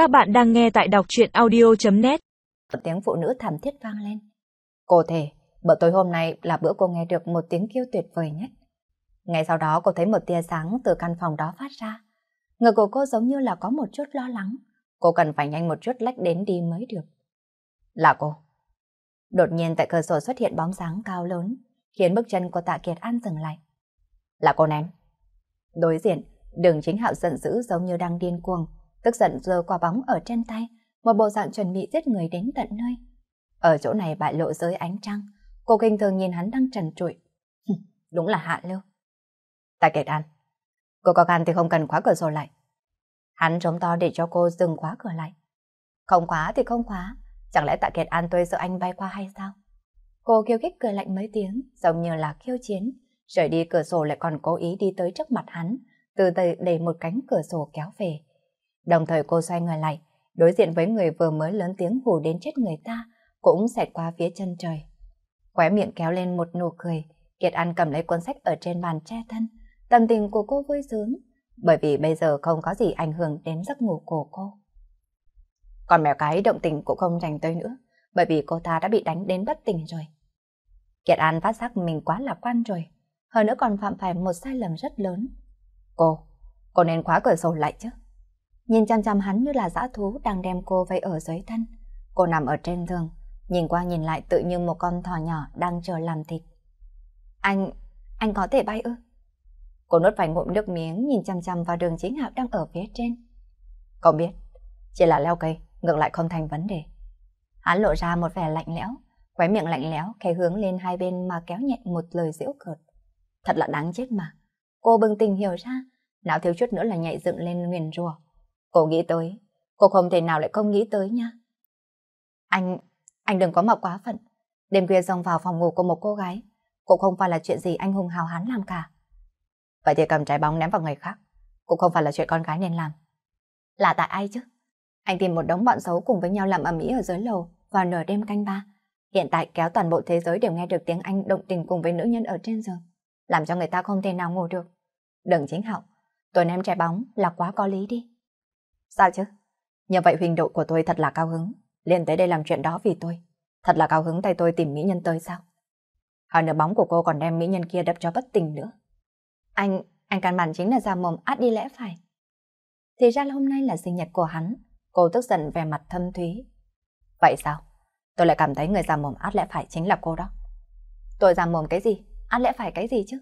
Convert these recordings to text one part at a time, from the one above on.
Các bạn đang nghe tại đọc truyện audio.net Một tiếng phụ nữ thảm thiết vang lên. Cô thể, bữa tối hôm nay là bữa cô nghe được một tiếng kêu tuyệt vời nhất. Ngay sau đó cô thấy một tia sáng từ căn phòng đó phát ra. Người của cô giống như là có một chút lo lắng. Cô cần phải nhanh một chút lách đến đi mới được. Là cô. Đột nhiên tại cửa sổ xuất hiện bóng dáng cao lớn, khiến bước chân của tạ Kiệt An dừng lại. Là cô ném. Đối diện, đường chính hạo giận dữ giống như đang điên cuồng, tức giận giơ quả bóng ở trên tay, một bộ dạng chuẩn bị giết người đến tận nơi. Ở chỗ này bại lộ dưới ánh trăng, cô kinh thường nhìn hắn đang trần trụi. Đúng là hạ lưu. Tạ Kiệt An, cô có gan thì không cần khóa cửa sổ lại. Hắn trống to để cho cô dừng khóa cửa lại. Không khóa thì không khóa, chẳng lẽ Tạ Kiệt An tôi sợ anh bay qua hay sao? Cô kêu khích cười lạnh mấy tiếng, giống như là khiêu chiến, rời đi cửa sổ lại còn cố ý đi tới trước mặt hắn, từ từ đẩy một cánh cửa sổ kéo về. Đồng thời cô xoay người lại, đối diện với người vừa mới lớn tiếng hù đến chết người ta, cũng xẹt qua phía chân trời. Khóe miệng kéo lên một nụ cười, Kiệt An cầm lấy cuốn sách ở trên bàn che thân. Tâm tình của cô vui sướng, bởi vì bây giờ không có gì ảnh hưởng đến giấc ngủ của cô. Còn mèo cái động tình cũng không dành tới nữa, bởi vì cô ta đã bị đánh đến bất tỉnh rồi. Kiệt An phát giác mình quá lạc quan rồi, hơn nữa còn phạm phải một sai lầm rất lớn. Cô, cô nên khóa cửa sổ lại chứ. Nhìn chăm chăm hắn như là dã thú đang đem cô vây ở dưới thân. Cô nằm ở trên giường, nhìn qua nhìn lại tự như một con thỏ nhỏ đang chờ làm thịt. Anh, anh có thể bay ư? Cô nuốt vài ngụm nước miếng nhìn chăm chăm vào đường chính hạo đang ở phía trên. cậu biết, chỉ là leo cây, ngược lại không thành vấn đề. Hắn lộ ra một vẻ lạnh lẽo, khóe miệng lạnh lẽo, khẽ hướng lên hai bên mà kéo nhẹ một lời giễu cợt. Thật là đáng chết mà. Cô bừng tình hiểu ra, não thiếu chút nữa là nhảy dựng lên nguyền rùa. Cô nghĩ tới, cô không thể nào lại không nghĩ tới nha. Anh, anh đừng có mọc quá phận. Đêm khuya xông vào phòng ngủ của một cô gái, cũng không phải là chuyện gì anh hùng hào hán làm cả. Vậy thì cầm trái bóng ném vào người khác, cũng không phải là chuyện con gái nên làm. Là tại ai chứ? Anh tìm một đống bọn xấu cùng với nhau làm ầm ĩ ở dưới lầu vào nửa đêm canh ba. Hiện tại kéo toàn bộ thế giới đều nghe được tiếng anh động tình cùng với nữ nhân ở trên giường, làm cho người ta không thể nào ngủ được. Đừng chính hậu, tôi ném trái bóng là quá có lý đi. Sao chứ? Như vậy huynh độ của tôi thật là cao hứng, liền tới đây làm chuyện đó vì tôi. Thật là cao hứng tay tôi tìm mỹ nhân tới sao? Hơn nữa bóng của cô còn đem mỹ nhân kia đập cho bất tình nữa. Anh, anh căn bản chính là ra mồm át đi lẽ phải. Thì ra là hôm nay là sinh nhật của hắn, cô tức giận về mặt thâm thúy. Vậy sao? Tôi lại cảm thấy người ra mồm át lẽ phải chính là cô đó. Tôi ra mồm cái gì? Át lẽ phải cái gì chứ?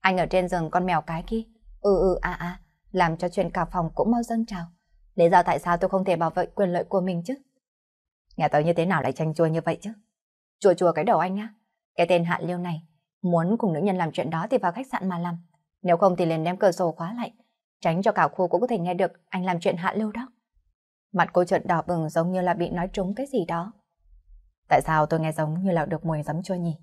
Anh ở trên giường con mèo cái kia. Ừ ừ à à, làm cho chuyện cả phòng cũng mau dâng trào. Lý do tại sao tôi không thể bảo vệ quyền lợi của mình chứ? Nghe tới như thế nào lại tranh chua như vậy chứ? Chua chua cái đầu anh á. Cái tên Hạ Liêu này, muốn cùng nữ nhân làm chuyện đó thì vào khách sạn mà làm. Nếu không thì liền đem cửa sổ khóa lại, tránh cho cả khu cũng có thể nghe được anh làm chuyện Hạ Liêu đó. Mặt cô trợn đỏ bừng giống như là bị nói trúng cái gì đó. Tại sao tôi nghe giống như là được mùi giấm chua nhỉ?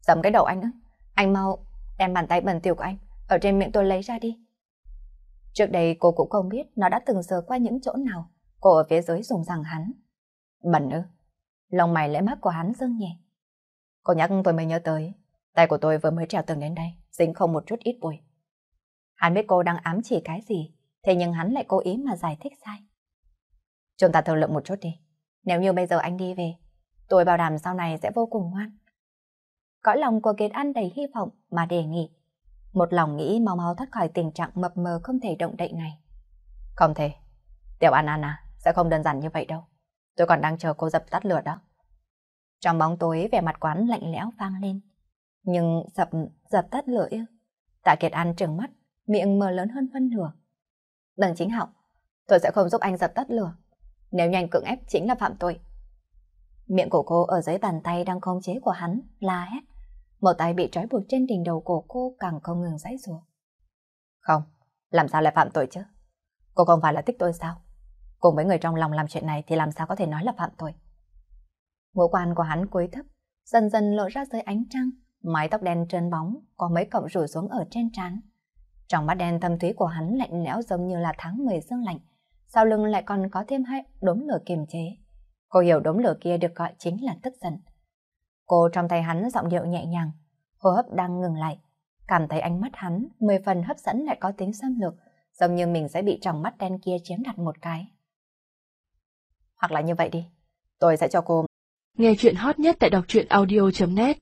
Giấm cái đầu anh á. Anh mau đem bàn tay bẩn tiểu của anh ở trên miệng tôi lấy ra đi. Trước đây cô cũng không biết nó đã từng sờ qua những chỗ nào. Cô ở phía dưới dùng rằng hắn. Bẩn ư. Lòng mày lẽ mắt của hắn dâng nhẹ. Cô nhắc tôi mới nhớ tới. Tay của tôi vừa mới trèo tường đến đây, dính không một chút ít bụi. Hắn biết cô đang ám chỉ cái gì, thế nhưng hắn lại cố ý mà giải thích sai. Chúng ta thương lượng một chút đi. Nếu như bây giờ anh đi về, tôi bảo đảm sau này sẽ vô cùng ngoan. Cõi lòng của Kiệt An đầy hy vọng mà đề nghị. Một lòng nghĩ mau mau thoát khỏi tình trạng mập mờ không thể động đậy này. Không thể. Tiểu An An à, sẽ không đơn giản như vậy đâu. Tôi còn đang chờ cô dập tắt lửa đó. Trong bóng tối vẻ mặt quán lạnh lẽo vang lên. Nhưng dập, dập tắt lửa ư? Tạ Kiệt An trừng mắt, miệng mờ lớn hơn phân nửa. Đừng chính họng, tôi sẽ không giúp anh dập tắt lửa. Nếu nhanh cưỡng ép chính là phạm tội. Miệng của cô ở dưới bàn tay đang khống chế của hắn, la hét. Một tay bị trói buộc trên đỉnh đầu của cô càng không ngừng giãy giụa. Không, làm sao lại phạm tội chứ? Cô không phải là thích tôi sao? Cùng với người trong lòng làm chuyện này thì làm sao có thể nói là phạm tội? Ngũ quan của hắn cúi thấp, dần dần lộ ra dưới ánh trăng, mái tóc đen trơn bóng, có mấy cọng rủ xuống ở trên trán. Trong mắt đen thâm thúy của hắn lạnh lẽo giống như là tháng 10 dương lạnh, sau lưng lại còn có thêm hai đốm lửa kiềm chế. Cô hiểu đốm lửa kia được gọi chính là tức giận. Cô trong tay hắn giọng điệu nhẹ nhàng, hô hấp đang ngừng lại, cảm thấy ánh mắt hắn mười phần hấp dẫn lại có tính xâm lược, giống như mình sẽ bị tròng mắt đen kia chiếm đặt một cái. Hoặc là như vậy đi, tôi sẽ cho cô. Nghe chuyện hot nhất tại đọc truyện audio.net